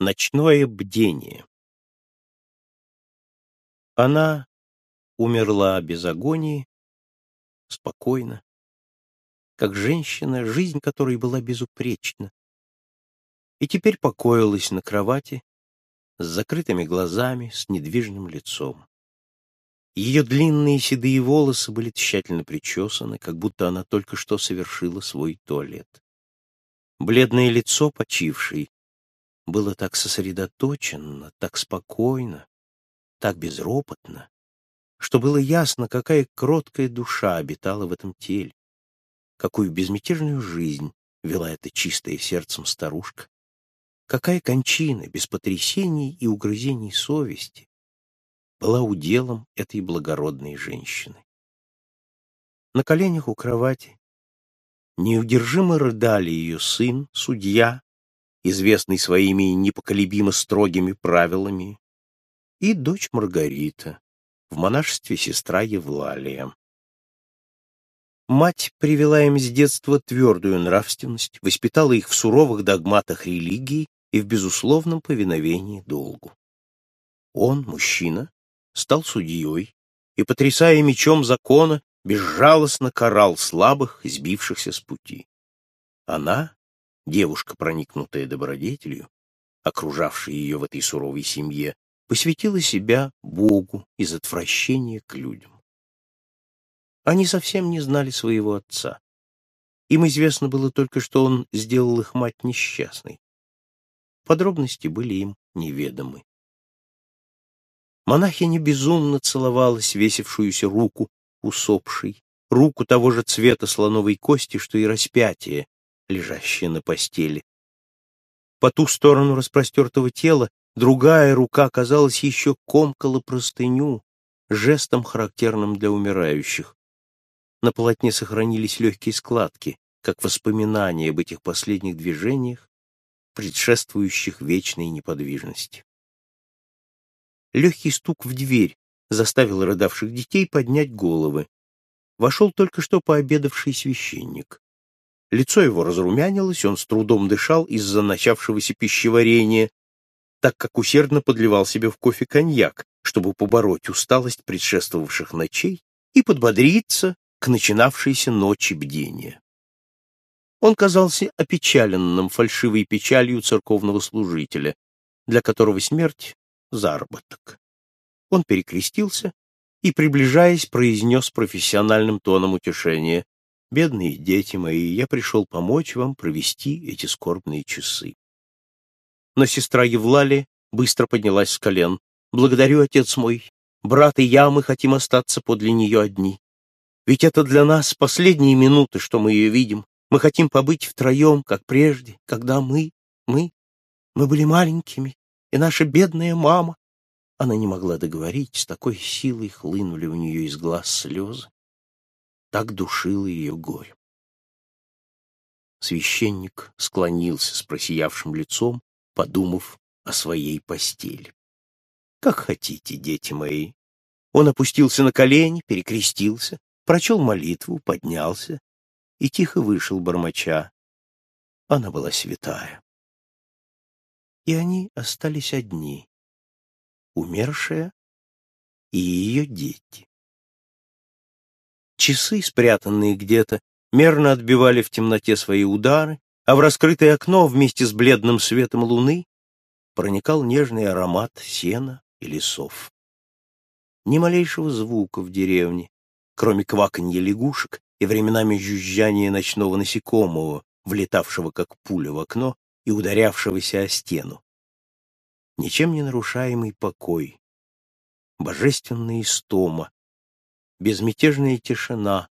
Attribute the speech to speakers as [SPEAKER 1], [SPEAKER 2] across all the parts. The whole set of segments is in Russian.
[SPEAKER 1] Ночное бдение. Она умерла без агонии, спокойно, как женщина, жизнь которой была безупречна, и теперь покоилась на кровати с закрытыми глазами, с недвижным лицом. Ее длинные седые волосы были тщательно причесаны, как будто она только что совершила свой туалет. Бледное лицо почившей было так сосредоточенно, так спокойно, так безропотно, что было ясно, какая кроткая душа обитала в этом теле, какую безмятежную жизнь вела эта чистая сердцем старушка, какая кончина без потрясений и угрызений совести была уделом этой благородной женщины. На коленях у кровати неудержимо рыдали ее сын, судья, известный своими непоколебимо строгими правилами, и дочь Маргарита, в монашестве сестра Евлалия. Мать привела им с детства твердую нравственность, воспитала их в суровых догматах религии и в безусловном повиновении долгу. Он, мужчина, стал судьей и, потрясая мечом закона, безжалостно карал слабых, сбившихся с пути. Она, девушка, проникнутая добродетелью, окружавшая ее в этой суровой семье, посвятила себя Богу из отвращения к людям. Они совсем не знали своего отца. Им известно было только, что он сделал их мать несчастной. Подробности были им неведомы. Монахиня безумно целовала свесившуюся руку усопшей, руку того же цвета слоновой кости, что и распятие, лежащее на постели. По ту сторону распростертого тела другая рука, казалось, еще комкала простыню, жестом, характерным для умирающих. На полотне сохранились легкие складки, как воспоминания об этих последних движениях, предшествующих вечной неподвижности. Легкий стук в дверь заставил рыдавших детей поднять головы. Вошел только что пообедавший священник. Лицо его разрумянилось, он с трудом дышал из-за начавшегося пищеварения, так как усердно подливал себе в кофе коньяк, чтобы побороть усталость предшествовавших ночей и подбодриться к начинавшейся ночи бдения. Он казался опечаленным фальшивой печалью церковного служителя, для которого смерть заработок. Он перекрестился и, приближаясь, произнес профессиональным тоном утешения. «Бедные дети мои, я пришел помочь вам провести эти скорбные часы». Но сестра Евлали быстро поднялась с колен. «Благодарю, отец мой. Брат и я, мы хотим остаться подле нее одни. Ведь это для нас последние минуты, что мы ее видим. Мы хотим побыть втроем, как прежде, когда мы, мы, мы были маленькими, и наша бедная мама. Она не могла договорить, с такой силой хлынули у нее из глаз слезы. Так душило ее горе. Священник склонился с просиявшим лицом, подумав о своей постели. «Как хотите, дети мои». Он опустился на колени, перекрестился, прочел молитву, поднялся и тихо вышел бормоча. Она была святая и они остались одни, умершая и ее дети. Часы, спрятанные где-то, мерно отбивали в темноте свои удары, а в раскрытое окно вместе с бледным светом луны проникал нежный аромат сена и лесов. Ни малейшего звука в деревне, кроме кваканья лягушек и временами жужжания ночного насекомого, влетавшего как пуля в окно и ударявшегося о стену. Ничем не нарушаемый покой, божественная истома, безмятежная тишина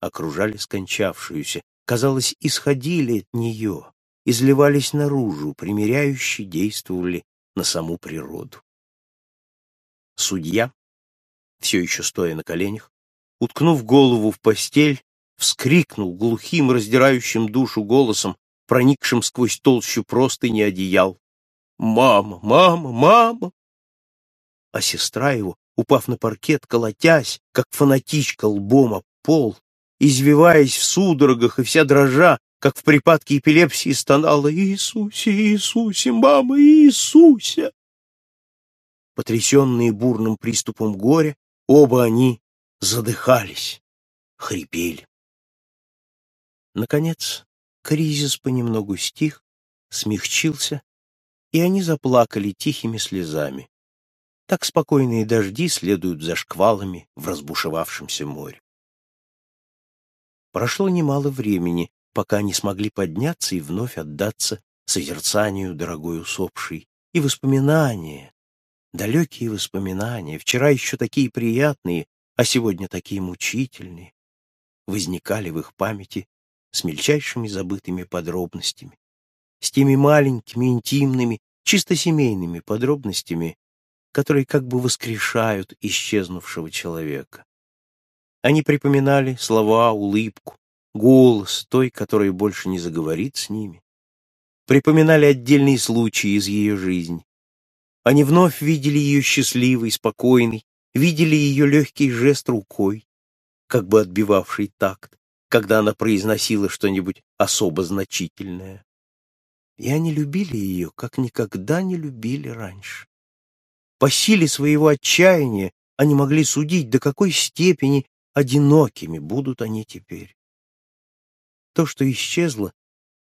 [SPEAKER 1] окружали скончавшуюся, казалось, исходили от нее, изливались наружу, примиряюще действовали на саму природу. Судья, все еще стоя на коленях, уткнув голову в постель, вскрикнул глухим, раздирающим душу голосом, проникшим сквозь толщу простыни одеял. «Мама! Мама! Мама!» А сестра его, упав на паркет, колотясь, как фанатичка лбом об пол, извиваясь в судорогах и вся дрожа, как в припадке эпилепсии стонала «Иисусе, Иисусе, мама, Иисусе!» Потрясенные бурным приступом горя, оба они задыхались, хрипели. Наконец, кризис понемногу стих, смягчился, и они заплакали тихими слезами. Так спокойные дожди следуют за шквалами в разбушевавшемся море. Прошло немало времени, пока они смогли подняться и вновь отдаться созерцанию дорогой усопшей. И воспоминания, далекие воспоминания, вчера еще такие приятные, а сегодня такие мучительные, возникали в их памяти с мельчайшими забытыми подробностями, с теми маленькими, интимными, чисто семейными подробностями, которые как бы воскрешают исчезнувшего человека. Они припоминали слова, улыбку, голос той, которая больше не заговорит с ними. Припоминали отдельные случаи из ее жизни. Они вновь видели ее счастливой, спокойной, видели ее легкий жест рукой, как бы отбивавший такт, когда она произносила что-нибудь особо значительное. И они любили ее, как никогда не любили раньше. По силе своего отчаяния они могли судить, до какой степени одинокими будут они теперь. То, что исчезло,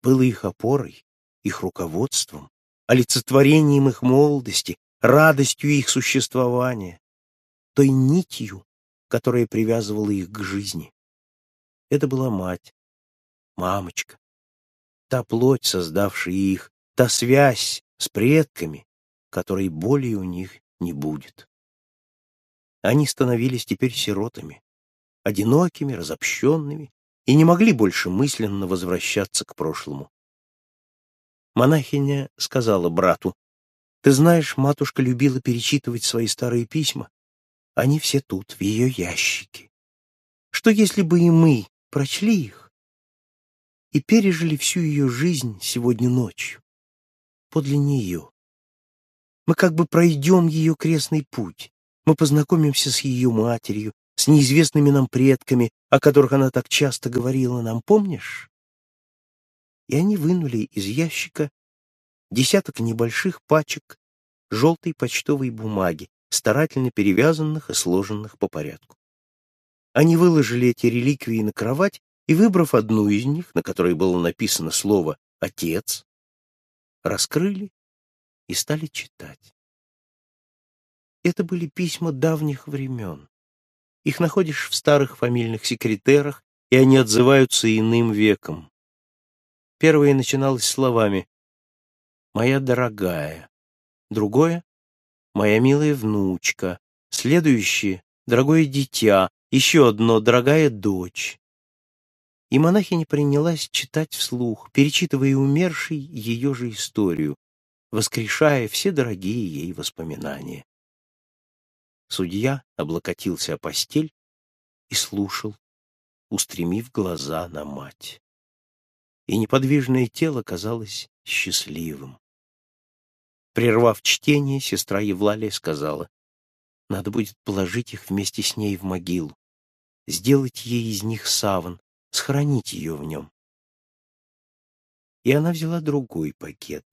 [SPEAKER 1] было их опорой, их руководством, олицетворением их молодости, радостью их существования, той нитью, которая привязывала их к жизни. Это была мать, мамочка, та плоть, создавшая их, та связь с предками, которой более у них не будет. Они становились теперь сиротами, одинокими, разобщенными, и не могли больше мысленно возвращаться к прошлому. Монахиня сказала брату, «Ты знаешь, матушка любила перечитывать свои старые письма. Они все тут, в ее ящике. Что если бы и мы прочли их и пережили всю ее жизнь сегодня ночью, подле нее? Мы как бы пройдем ее крестный путь, мы познакомимся с ее матерью, с неизвестными нам предками, о которых она так часто говорила нам, помнишь? И они вынули из ящика десяток небольших пачек желтой почтовой бумаги, старательно перевязанных и сложенных по порядку. Они выложили эти реликвии на кровать и, выбрав одну из них, на которой было написано слово «Отец», раскрыли и стали читать. Это были письма давних времен. Их находишь в старых фамильных секретерах, и они отзываются иным веком. Первое начиналось словами «Моя дорогая», другое «Моя милая внучка», следующее «Дорогое дитя», еще одно «Дорогая дочь». И монахиня принялась читать вслух, перечитывая умершей ее же историю, воскрешая все дорогие ей воспоминания. Судья облокотился о постель и слушал, устремив глаза на мать. И неподвижное тело казалось счастливым. Прервав чтение, сестра Евлалия сказала, «Надо будет положить их вместе с ней в могилу, сделать ей из них саван, схоронить ее в нем». И она взяла другой пакет,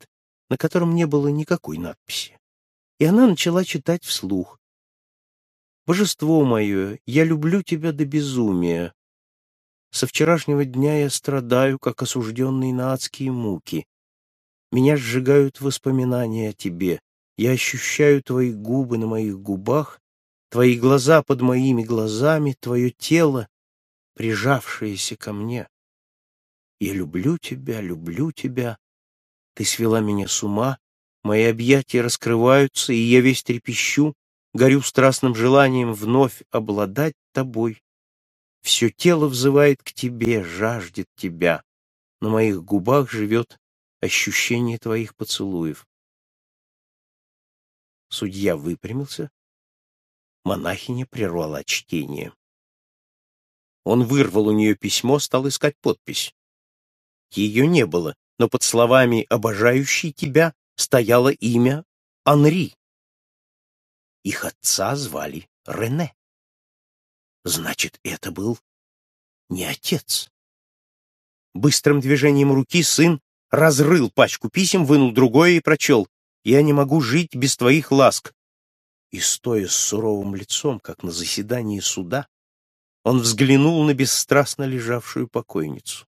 [SPEAKER 1] на котором не было никакой надписи. И она начала читать вслух, Божество мое, я люблю тебя до безумия. Со вчерашнего дня я страдаю, как осужденный на адские муки. Меня сжигают воспоминания о тебе. Я ощущаю твои губы на моих губах, твои глаза под моими глазами, твое тело, прижавшееся ко мне. Я люблю тебя, люблю тебя. Ты свела меня с ума, мои объятия раскрываются, и я весь трепещу, горю страстным желанием вновь обладать тобой. Все тело взывает к тебе, жаждет тебя. На моих губах живет ощущение твоих поцелуев. Судья выпрямился. Монахиня прервала чтение. Он вырвал у нее письмо, стал искать подпись. Ее не было, но под словами «обожающий тебя» стояло имя Анри. Их отца звали Рене. Значит, это был не отец. Быстрым движением руки сын разрыл пачку писем, вынул другое и прочел «Я не могу жить без твоих ласк». И, стоя с суровым лицом, как на заседании суда, он взглянул на бесстрастно лежавшую покойницу.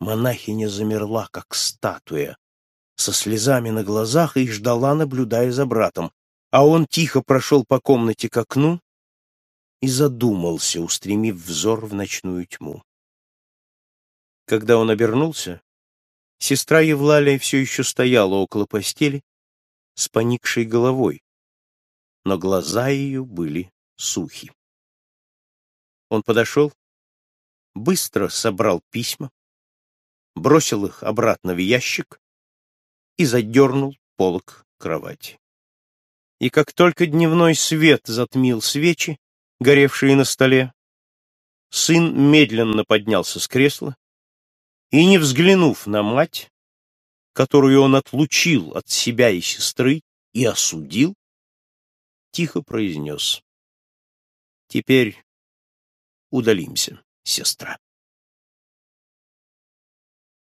[SPEAKER 1] Монахиня замерла, как статуя, со слезами на глазах и ждала, наблюдая за братом, а он тихо прошел по комнате к окну и задумался, устремив взор в ночную тьму. Когда он обернулся, сестра Евлалия все еще стояла около постели с поникшей головой, но глаза ее были сухи. Он подошел, быстро собрал письма, бросил их обратно в ящик и задернул полок кровати. И как только дневной свет затмил свечи, горевшие на столе, сын медленно поднялся с кресла и, не взглянув на мать, которую он отлучил от себя и сестры и осудил, тихо произнес «Теперь удалимся, сестра».